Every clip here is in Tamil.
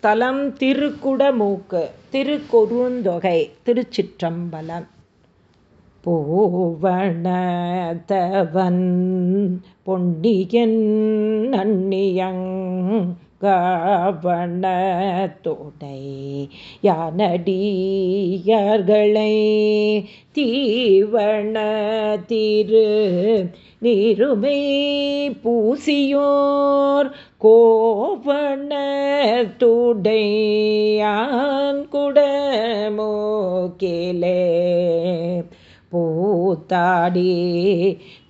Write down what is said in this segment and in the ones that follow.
தலம் திருக்குடமூக்கு திருக்கொருந்தொகை திருச்சிற்றம்பலம். பூவணத்தவன் பொன்னியன் நன்னியங் காவணத்தோடை யானடியார்களை தீவண திரு நீருமை பூசியோர் துடையான் குடமோக்கிலே பூத்தாடி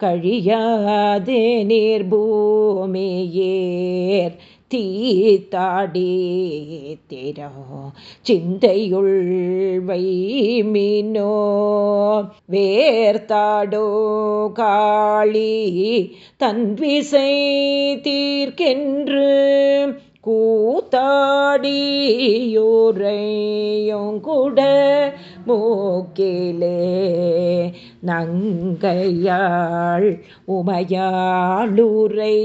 கழியாதே நீர் பூமியேர் தீத்தாடி திரோ சிந்தையுள் வைமினோ. வேர்த்தாடோ காளி தன்விசை தீர்க்கென்று கூத்தாடியோரையுங்குட மூக்கிலே நங்கையாள் உமையாளுரை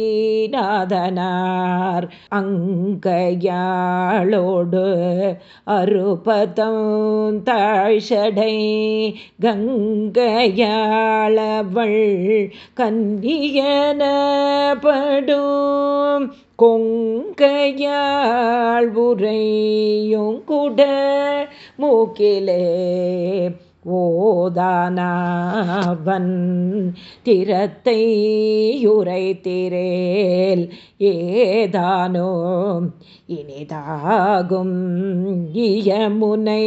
நாதனார் அங்கையாளோடு அருபதம் தாழ்ஷடை கங்கையாளவள் கன்னியனப்படும் கொங்கையாழ்வுரையும் உரையுங்குட மூக்கிலே ஓதானவன் திறத்தை உரைத்திரேல் ஏதானோ இனிதாகும் இயமுனை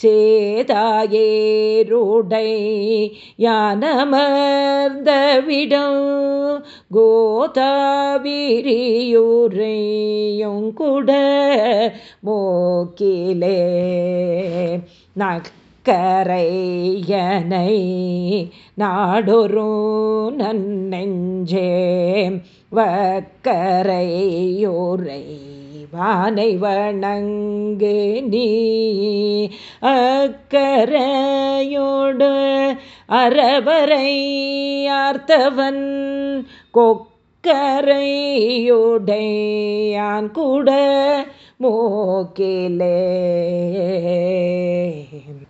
சேதாயேருடை யானமர்ந்தவிடம் கோதாவிரியுரையுங்குட மோக்கிலே நக்கரையனை நாடொரு நன்னெஞ்சே வக்கரையோரை வானை வணங்கு நீ அக்கரையோடு அறவரை ஆர்த்தவன். கொக்கரையோடையான் கூட மோக்கிலே.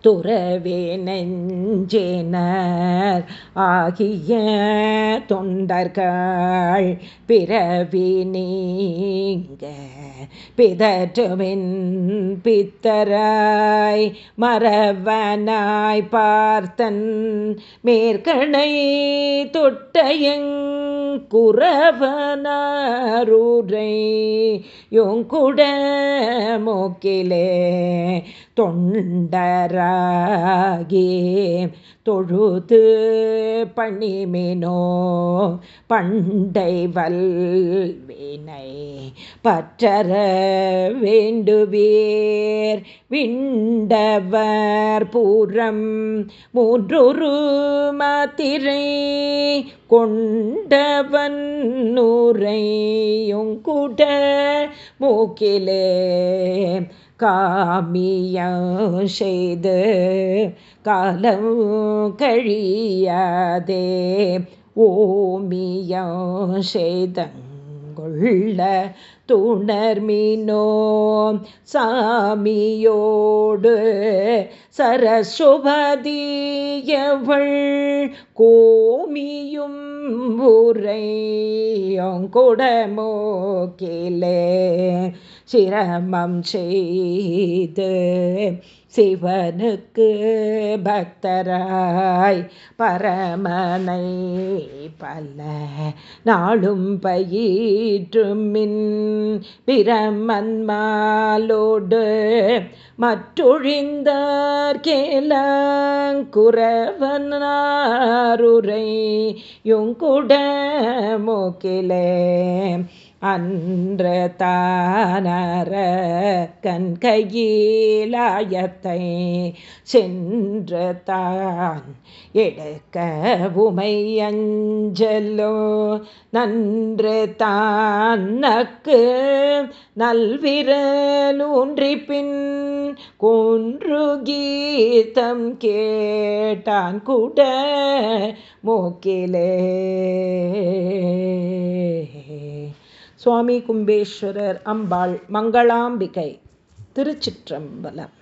துறவே நெஞ்சேனர் ஆகிய தொண்டர்கள் பிறவி நீங்க. பிதற்றுவின் பித்தராய் மரவனாய் பார்த்தன் மேற்கணை தொட்டையங் குறவனாரூரை யோங்குட மோக்கிலே தொண்டராகி தொழுது பணிமினோ பண்டை வல்வினை பற்றற வேண்டுவீர். விண்டவர் பூரம் மூன்றொரு மாத்திரை கொண்டவன் நூரையுங்குட மூக்கிலே காமியம் செய்து காலம் கழியாதே. ஓமியம் செய்தங்குள்ள துணர்மினோ சாமியோடு சரசுபதியவள் கோமியும் உரையொங்கொடமோக்கிலே சிரமம் செய்து சிவனுக்கு பக்தராய் பரமனை பல நாளும் பயிற்றுமின் பிரமன்மாலோடு மற்றொழிந்த மற்றொழிந்தார் கேலங்குறவனாருரை யுங்குட மோக்கிலே அன்ற தானர கண்கையிலாயத்தை சென்று தான் எடுக்க உமை அஞ்சலோ நன்று தான் நக்கு நல்விரலூன்றி பின் கொன்று கீதம் கேட்டான் கூட மூக்கிலே. சுவாமி கும்பேஸ்வரர் அம்பாள் மங்களாம்பிகை திருச்சிற்றம்பலம்.